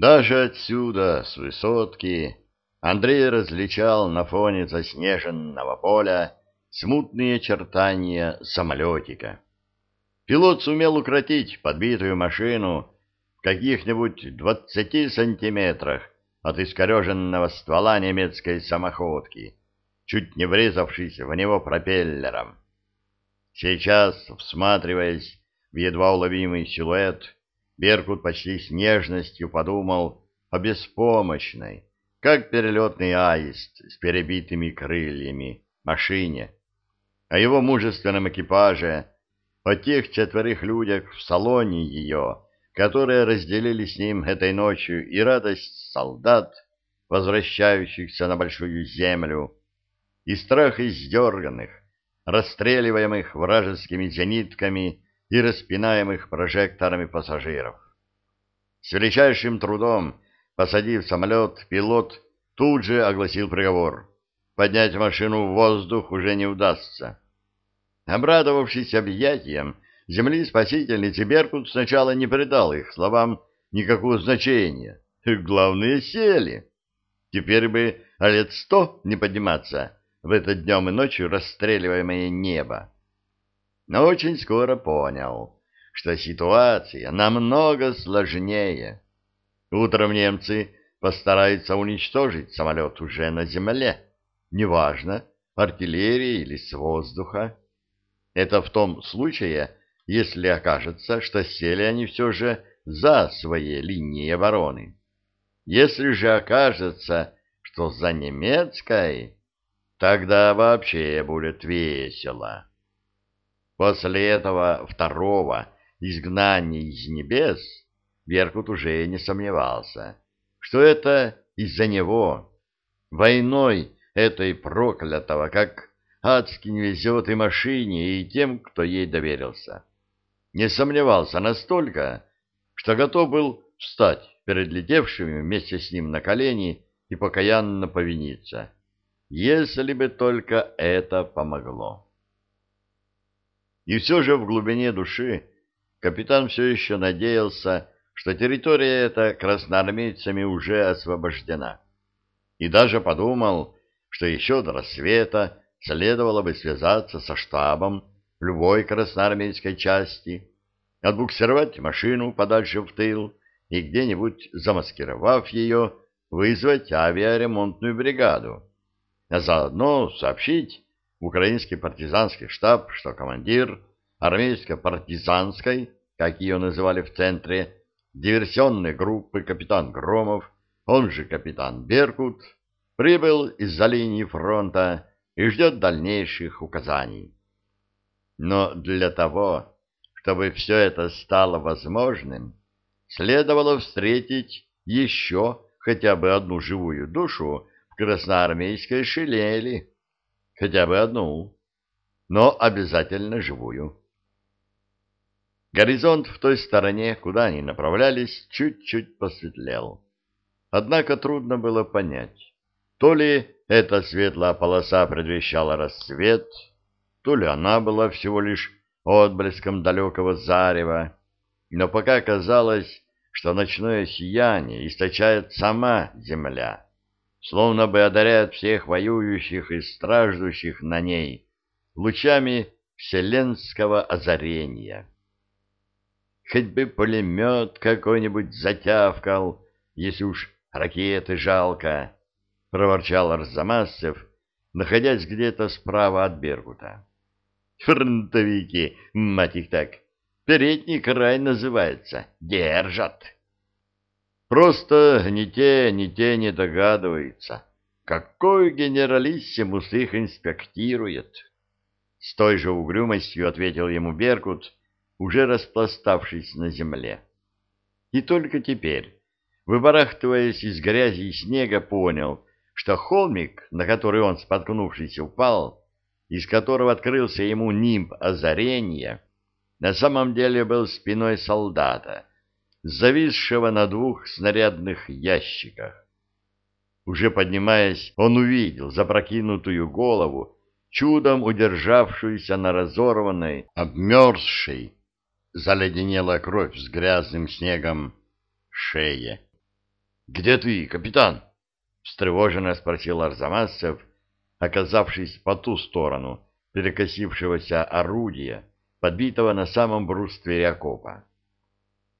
Даже отсюда, с высотки, Андрей различал на фоне заснеженного поля смутные очертания самолетика. Пилот сумел укротить подбитую машину в каких-нибудь двадцати сантиметрах от искореженного ствола немецкой самоходки, чуть не врезавшись в него пропеллером. Сейчас, всматриваясь в едва уловимый силуэт, Беркут почти с нежностью подумал о беспомощной, как перелетный аист с перебитыми крыльями, машине, о его мужественном экипаже, о тех четверых людях в салоне ее, которые разделили с ним этой ночью и радость солдат, возвращающихся на большую землю, и страх издерганных, расстреливаемых вражескими зенитками и распинаемых прожекторами пассажиров. С величайшим трудом, посадив самолет, пилот тут же огласил приговор. Поднять машину в воздух уже не удастся. Обрадовавшись объятиям, земли спасительницы Беркут сначала не придал их словам никакого значения. Главные сели. Теперь бы лет сто не подниматься в это днем и ночью расстреливаемое небо но очень скоро понял, что ситуация намного сложнее. Утром немцы постараются уничтожить самолет уже на земле, неважно, артиллерии или с воздуха. Это в том случае, если окажется, что сели они все же за своей линией обороны. Если же окажется, что за немецкой, тогда вообще будет весело. После этого второго изгнания из небес Беркут уже не сомневался, что это из-за него, войной этой проклятого, как адски не везет и машине, и тем, кто ей доверился. Не сомневался настолько, что готов был встать перед летевшими вместе с ним на колени и покаянно повиниться, если бы только это помогло. И все же в глубине души капитан все еще надеялся, что территория эта красноармейцами уже освобождена. И даже подумал, что еще до рассвета следовало бы связаться со штабом любой красноармейской части, отбуксировать машину подальше в тыл и где-нибудь, замаскировав ее, вызвать авиаремонтную бригаду, а заодно сообщить украинский партизанский штаб, что командир армейско-партизанской, как ее называли в центре, диверсионной группы капитан Громов, он же капитан Беркут, прибыл из-за линии фронта и ждет дальнейших указаний. Но для того, чтобы все это стало возможным, следовало встретить еще хотя бы одну живую душу в красноармейской шинели хотя бы одну, но обязательно живую. Горизонт в той стороне, куда они направлялись, чуть-чуть посветлел. Однако трудно было понять, то ли эта светлая полоса предвещала рассвет, то ли она была всего лишь отблеском далекого зарева, но пока казалось, что ночное сияние источает сама земля словно бы одаряет всех воюющих и страждущих на ней лучами вселенского озарения. Хоть бы пулемет какой-нибудь затявкал, если уж ракеты жалко, — проворчал Арзамасцев, находясь где-то справа от Бергута. — Фронтовики, мать их так, передний край называется, держат. Просто ни те, ни те не догадываются, какой генералиссимус их инспектирует. С той же угрюмостью ответил ему Беркут, уже распластавшись на земле. И только теперь, выбарахтываясь из грязи и снега, понял, что холмик, на который он, споткнувшись, упал, из которого открылся ему нимб озарения, на самом деле был спиной солдата — зависшего на двух снарядных ящиках. Уже поднимаясь, он увидел запрокинутую голову, чудом удержавшуюся на разорванной, обмерзшей, заледенела кровь с грязным снегом шее. Где ты, капитан? — встревоженно спросил Арзамасцев, оказавшись по ту сторону перекосившегося орудия, подбитого на самом бруствере окопа.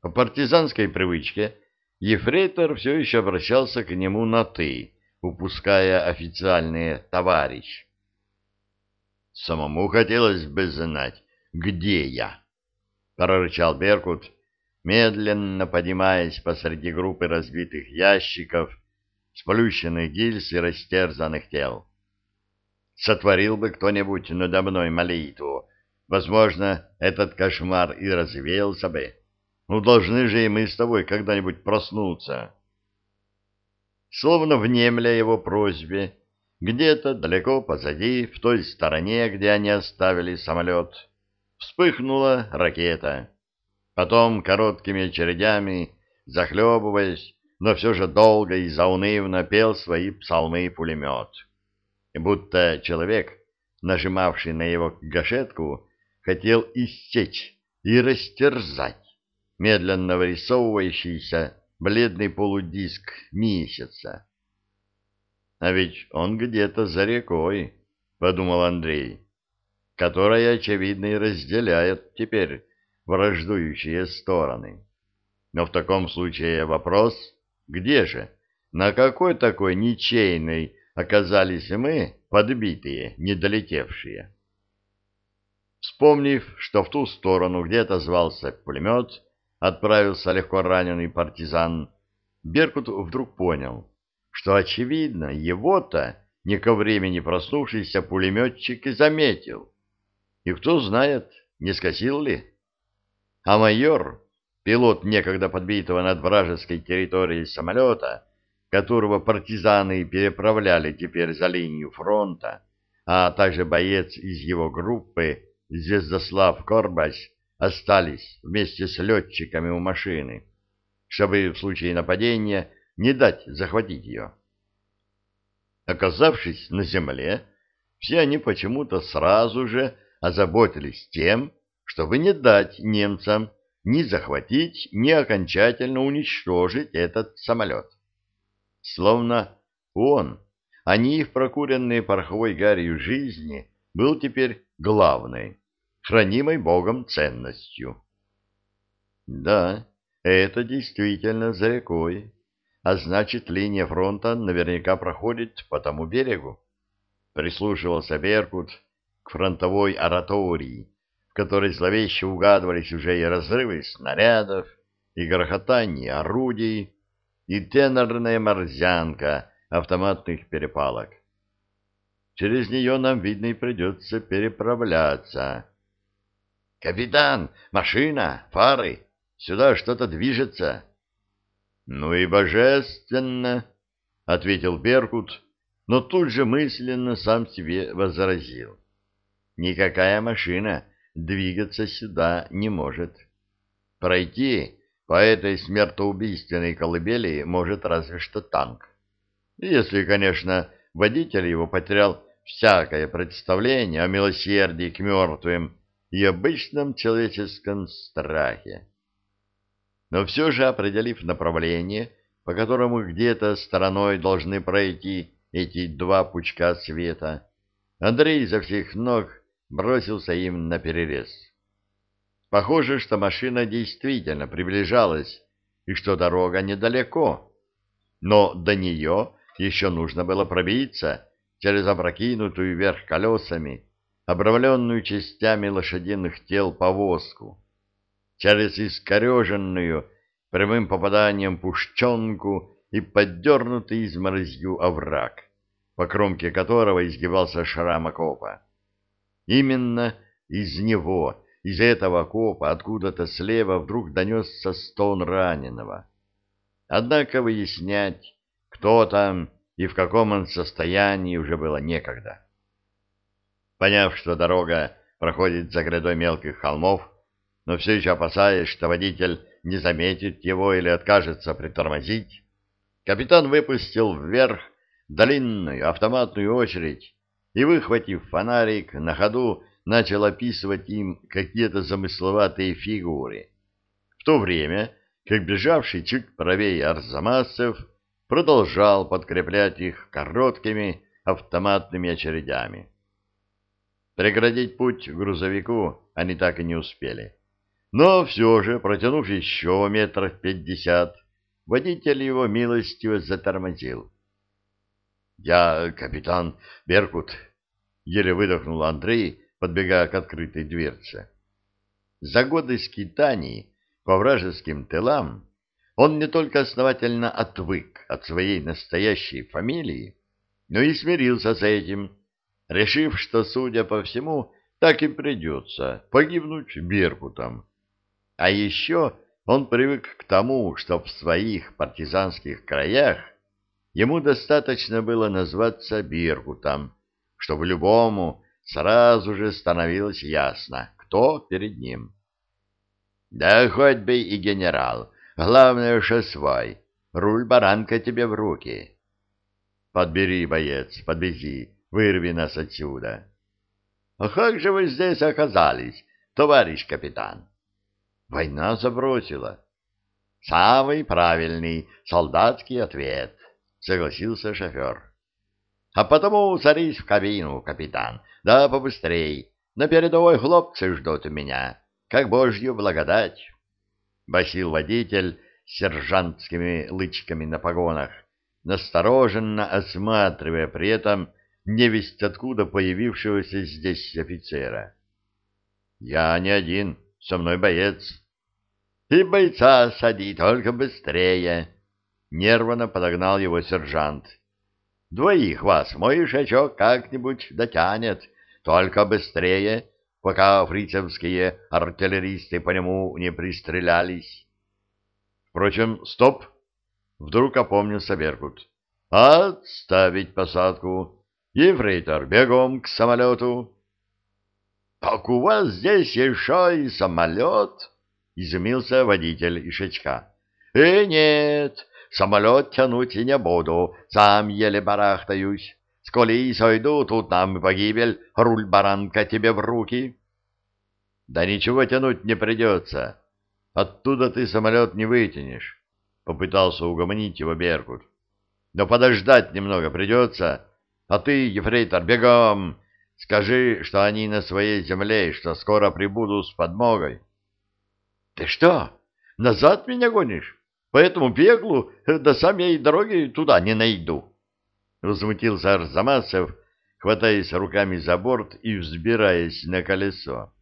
По партизанской привычке ефрейтор все еще обращался к нему на «ты», упуская официальные «товарищ». «Самому хотелось бы знать, где я?» — прорычал Беркут, медленно поднимаясь посреди группы разбитых ящиков, сплющенных гильз и растерзанных тел. Сотворил бы кто-нибудь надо мной молитву, возможно, этот кошмар и развеялся бы. Ну, должны же и мы с тобой когда-нибудь проснуться. Словно внемля его просьбе, где-то далеко позади, в той стороне, где они оставили самолет, вспыхнула ракета. Потом короткими очередями, захлебываясь, но все же долго и заунывно пел свои псалмы пулемет. Будто человек, нажимавший на его гашетку, хотел иссечь и растерзать медленно вырисовывающийся бледный полудиск месяца. А ведь он где-то за рекой, — подумал Андрей, — которая, очевидно, и разделяет теперь враждующие стороны. Но в таком случае вопрос, где же, на какой такой ничейной оказались мы, подбитые, недолетевшие? Вспомнив, что в ту сторону где-то звался пулемет, отправился легко раненый партизан, Беркут вдруг понял, что, очевидно, его-то не ко времени проснувшийся пулеметчик и заметил. И кто знает, не скосил ли? А майор, пилот некогда подбитого над вражеской территорией самолета, которого партизаны переправляли теперь за линию фронта, а также боец из его группы Звездослав Корбась остались вместе с летчиками у машины, чтобы в случае нападения не дать захватить ее. Оказавшись на земле, все они почему-то сразу же озаботились тем, чтобы не дать немцам ни захватить, ни окончательно уничтожить этот самолет. Словно он, а не их прокуренные пороховой гарью жизни, был теперь главной, хранимой Богом ценностью. Да, это действительно за рекой, а значит, линия фронта наверняка проходит по тому берегу. Прислушивался Беркут к фронтовой оратории, в которой зловеще угадывались уже и разрывы снарядов, и грохотание орудий, и тенорная морзянка автоматных перепалок. Через нее нам, видно, и придется переправляться. — Капитан, машина, фары, сюда что-то движется. — Ну и божественно, — ответил Беркут, но тут же мысленно сам себе возразил. — Никакая машина двигаться сюда не может. Пройти по этой смертоубийственной колыбели может разве что танк. Если, конечно, водитель его потерял всякое представление о милосердии к мертвым и обычном человеческом страхе. Но все же, определив направление, по которому где-то стороной должны пройти эти два пучка света, Андрей изо всех ног бросился им на перерез. Похоже, что машина действительно приближалась, и что дорога недалеко. Но до нее еще нужно было пробиться через опрокинутую вверх колесами, обрамленную частями лошадиных тел повозку, через искореженную прямым попаданием пушченку и поддернутый изморозью овраг, по кромке которого изгибался шрам окопа. Именно из него, из этого окопа, откуда-то слева вдруг донесся стон раненого. Однако выяснять, кто там и в каком он состоянии, уже было некогда. Поняв, что дорога проходит за грядой мелких холмов, но все еще опасаясь, что водитель не заметит его или откажется притормозить, капитан выпустил вверх длинную автоматную очередь и, выхватив фонарик, на ходу начал описывать им какие-то замысловатые фигуры, в то время как бежавший чуть правее Арзамасов продолжал подкреплять их короткими автоматными очередями. Преградить путь грузовику они так и не успели. Но все же, протянув еще метров пятьдесят, водитель его милостиво затормозил. — Я капитан Беркут, — еле выдохнул Андрей, подбегая к открытой дверце. За годы скитаний по вражеским тылам он не только основательно отвык от своей настоящей фамилии, но и смирился с этим, решив, что, судя по всему, так и придется погибнуть Беркутом. А еще он привык к тому, что в своих партизанских краях ему достаточно было назваться Беркутом, чтобы любому сразу же становилось ясно, кто перед ним. Да хоть бы и генерал, главное, что свой, руль баранка тебе в руки. Подбери, боец, подвези, вырви нас отсюда. А как же вы здесь оказались, товарищ капитан? Война забросила. Самый правильный солдатский ответ, согласился шофер. А потому садись в кабину, капитан, да побыстрей. На передовой хлопцы ждут меня, как божью благодать. Басил водитель с сержантскими лычками на погонах, настороженно осматривая при этом невесть откуда появившегося здесь офицера. «Я не один, со мной боец». «И бойца сади, только быстрее!» Нервно подогнал его сержант. «Двоих вас мой ишачок как-нибудь дотянет, только быстрее, пока фрицевские артиллеристы по нему не пристрелялись». Впрочем, стоп! Вдруг опомнился Беркут. «Отставить посадку! Ефрейтор, бегом к самолету!» «Так у вас здесь еще и самолет?» — изумился водитель Ишачка. «Э, нет, самолет тянуть и не буду, сам еле барахтаюсь. С колеи сойду, тут нам погибель, руль баранка тебе в руки». «Да ничего тянуть не придется. Оттуда ты самолет не вытянешь», — попытался угомонить его Беркут. «Но подождать немного придется, а ты, ефрейтор, бегом, скажи, что они на своей земле и что скоро прибудут с подмогой». «Ты что, назад меня гонишь? По этому пеклу, да сам я и дороги туда не найду». Возмутился Арзамасов, хватаясь руками за борт и взбираясь на колесо.